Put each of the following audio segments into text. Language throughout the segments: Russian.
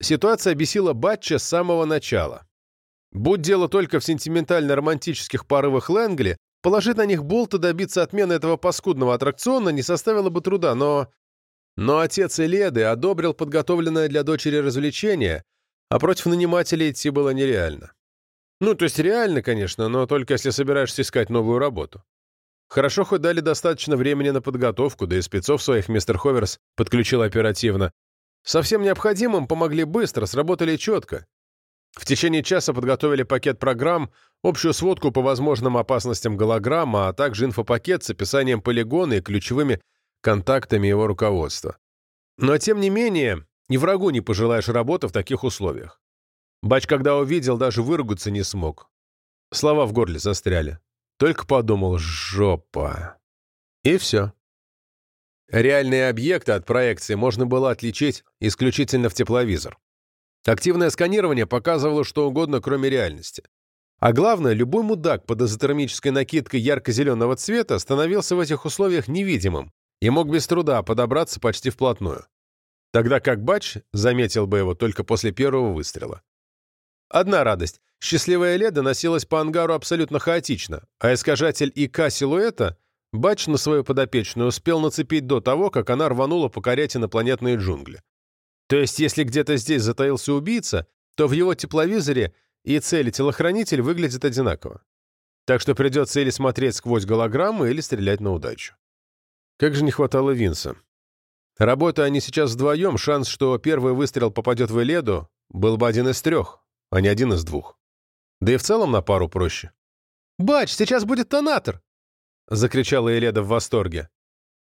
Ситуация бесила Батча с самого начала. Будь дело только в сентиментально-романтических порывах Лэнгли, положить на них болт добиться отмены этого паскудного аттракциона не составило бы труда, но... Но отец Эледы одобрил подготовленное для дочери развлечение, а против нанимателей идти было нереально. Ну, то есть реально, конечно, но только если собираешься искать новую работу. Хорошо, хоть дали достаточно времени на подготовку, да и спецов своих мистер Ховерс подключил оперативно. Совсем необходимым помогли быстро, сработали четко. В течение часа подготовили пакет программ, общую сводку по возможным опасностям голограмма, а также инфопакет с описанием полигона и ключевыми контактами его руководства. Но, тем не менее, ни врагу не пожелаешь работы в таких условиях. Бач, когда увидел, даже выругаться не смог. Слова в горле застряли. Только подумал «жопа». И все. Реальные объекты от проекции можно было отличить исключительно в тепловизор. Активное сканирование показывало что угодно, кроме реальности. А главное, любой мудак под изотермической накидкой ярко-зеленого цвета становился в этих условиях невидимым и мог без труда подобраться почти вплотную. Тогда как Бач заметил бы его только после первого выстрела. Одна радость. Счастливая Леда носилась по ангару абсолютно хаотично, а искажатель ИК силуэта Бач на свою подопечную успел нацепить до того, как она рванула покорять инопланетные джунгли. То есть, если где-то здесь затаился убийца, то в его тепловизоре и цель телохранитель выглядят одинаково. Так что придется или смотреть сквозь голограммы, или стрелять на удачу. Как же не хватало Винса. Работая они сейчас вдвоем, шанс, что первый выстрел попадет в Эледу, был бы один из трех, а не один из двух. Да и в целом на пару проще. «Бач, сейчас будет тонатор!» — закричала Эледа в восторге.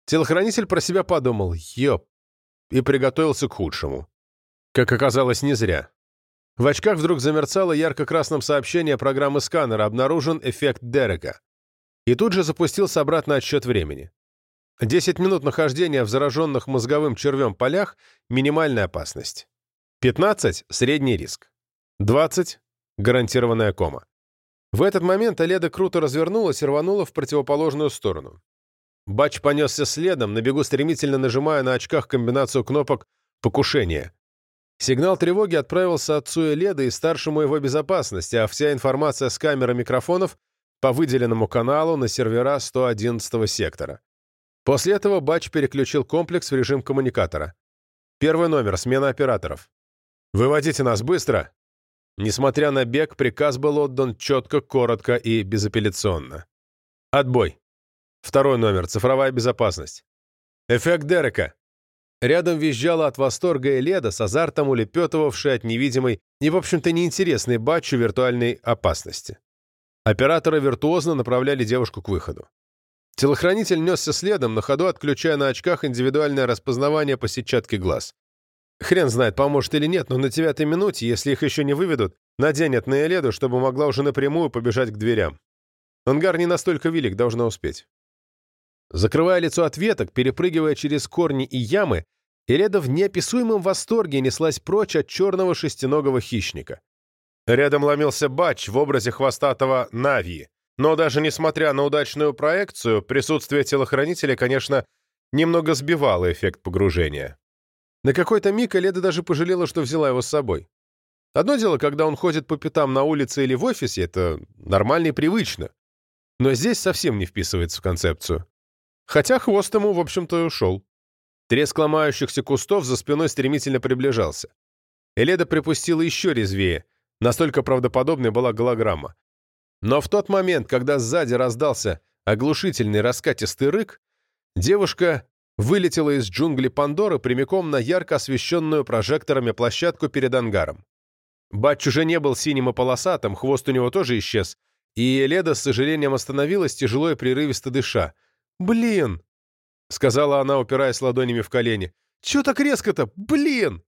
Телохранитель про себя подумал «Ёп!» и приготовился к худшему. Как оказалось, не зря. В очках вдруг замерцало ярко-красным сообщение программы сканера «Обнаружен эффект Дерека». И тут же запустился обратный отсчет времени. 10 минут нахождения в зараженных мозговым червем полях – минимальная опасность. 15 – средний риск. 20 – гарантированная кома. В этот момент Оледа круто развернулась и рванула в противоположную сторону. Бач понесся следом, на бегу стремительно нажимая на очках комбинацию кнопок «Покушение». Сигнал тревоги отправился отцу Эледа и старшему его безопасности, а вся информация с камер и микрофонов по выделенному каналу на сервера 111 сектора. После этого Бач переключил комплекс в режим коммуникатора. Первый номер, смена операторов. «Выводите нас быстро!» Несмотря на бег, приказ был отдан четко, коротко и безапелляционно. Отбой. Второй номер, цифровая безопасность. Эффект Дерека. Рядом визжала от восторга Эледа с азартом улепетывавшая от невидимой и, в общем-то, неинтересной батчу виртуальной опасности. Операторы виртуозно направляли девушку к выходу. Телохранитель несся следом, на ходу отключая на очках индивидуальное распознавание по сетчатке глаз. Хрен знает, поможет или нет, но на девятой минуте, если их еще не выведут, наденет на Эледу, чтобы могла уже напрямую побежать к дверям. Ангар не настолько велик, должна успеть. Закрывая лицо от веток, перепрыгивая через корни и ямы, Эледа в неописуемом восторге неслась прочь от черного шестиногого хищника. Рядом ломился Бач в образе хвостатого Нави, но даже несмотря на удачную проекцию, присутствие телохранителя, конечно, немного сбивало эффект погружения. На какой-то миг Эледа даже пожалела, что взяла его с собой. Одно дело, когда он ходит по пятам на улице или в офисе, это нормально и привычно. Но здесь совсем не вписывается в концепцию. Хотя хвост ему, в общем-то, и ушел. Треск ломающихся кустов за спиной стремительно приближался. Эледа припустила еще резвее, настолько правдоподобной была голограмма. Но в тот момент, когда сзади раздался оглушительный раскатистый рык, девушка вылетела из джунглей Пандоры прямиком на ярко освещенную прожекторами площадку перед ангаром. Батч уже не был синим и полосатым, хвост у него тоже исчез, и Леда с сожалением остановилась, тяжело и прерывисто дыша. «Блин!» — сказала она, упираясь ладонями в колени. «Чего так резко-то? Блин!»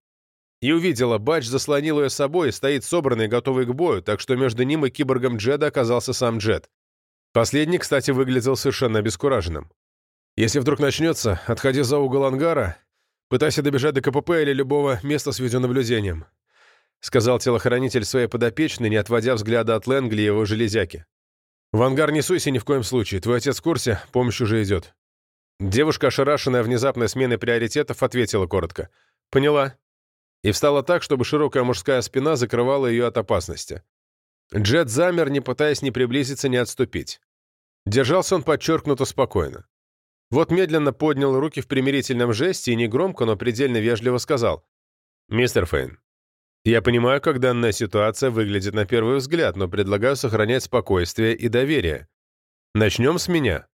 И увидела, Бач заслонил ее собой и стоит собранный, готовый к бою, так что между ним и киборгом Джеда оказался сам Джед. Последний, кстати, выглядел совершенно обескураженным. «Если вдруг начнется, отходи за угол ангара, пытайся добежать до КПП или любого места с видеонаблюдением», сказал телохранитель своей подопечной, не отводя взгляда от Лэнгли и его железяки. «В ангар не суйся ни в коем случае, твой отец в курсе, помощь уже идет». Девушка, ошарашенная внезапной сменой приоритетов, ответила коротко. «Поняла». и встала так, чтобы широкая мужская спина закрывала ее от опасности. Джет замер, не пытаясь ни приблизиться, ни отступить. Держался он подчеркнуто спокойно. Вот медленно поднял руки в примирительном жесте и негромко, но предельно вежливо сказал. «Мистер Фейн, я понимаю, как данная ситуация выглядит на первый взгляд, но предлагаю сохранять спокойствие и доверие. Начнем с меня».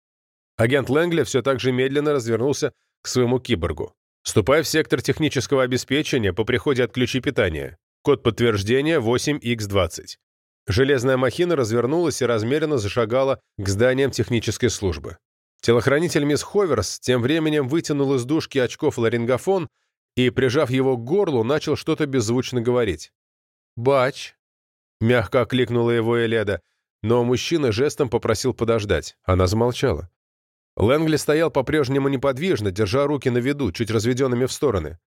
Агент Лэнгли все так же медленно развернулся к своему киборгу. «Ступай в сектор технического обеспечения по приходе отключи питания. Код подтверждения 8X20». Железная махина развернулась и размеренно зашагала к зданиям технической службы. Телохранитель мисс Ховерс тем временем вытянул из дужки очков ларингофон и, прижав его к горлу, начал что-то беззвучно говорить. «Бач!» — мягко окликнула его Эледа, но мужчина жестом попросил подождать. Она замолчала. Лэнгли стоял по-прежнему неподвижно, держа руки на виду, чуть разведенными в стороны.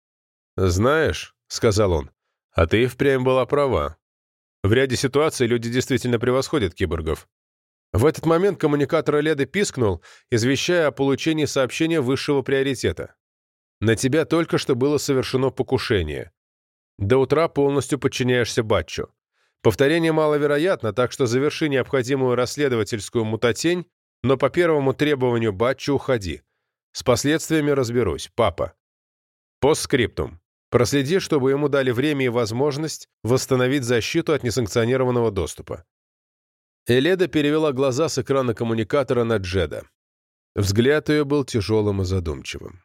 «Знаешь», — сказал он, — «а ты впрямь была права. В ряде ситуаций люди действительно превосходят киборгов. В этот момент коммуникатор Леды пискнул, извещая о получении сообщения высшего приоритета. На тебя только что было совершено покушение. До утра полностью подчиняешься Батчу. Повторение маловероятно, так что заверши необходимую расследовательскую мутатень, но по первому требованию Батчу уходи. С последствиями разберусь, папа. Постскриптум. Проследи, чтобы ему дали время и возможность восстановить защиту от несанкционированного доступа. Эледа перевела глаза с экрана коммуникатора на Джеда. Взгляд ее был тяжелым и задумчивым.